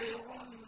خير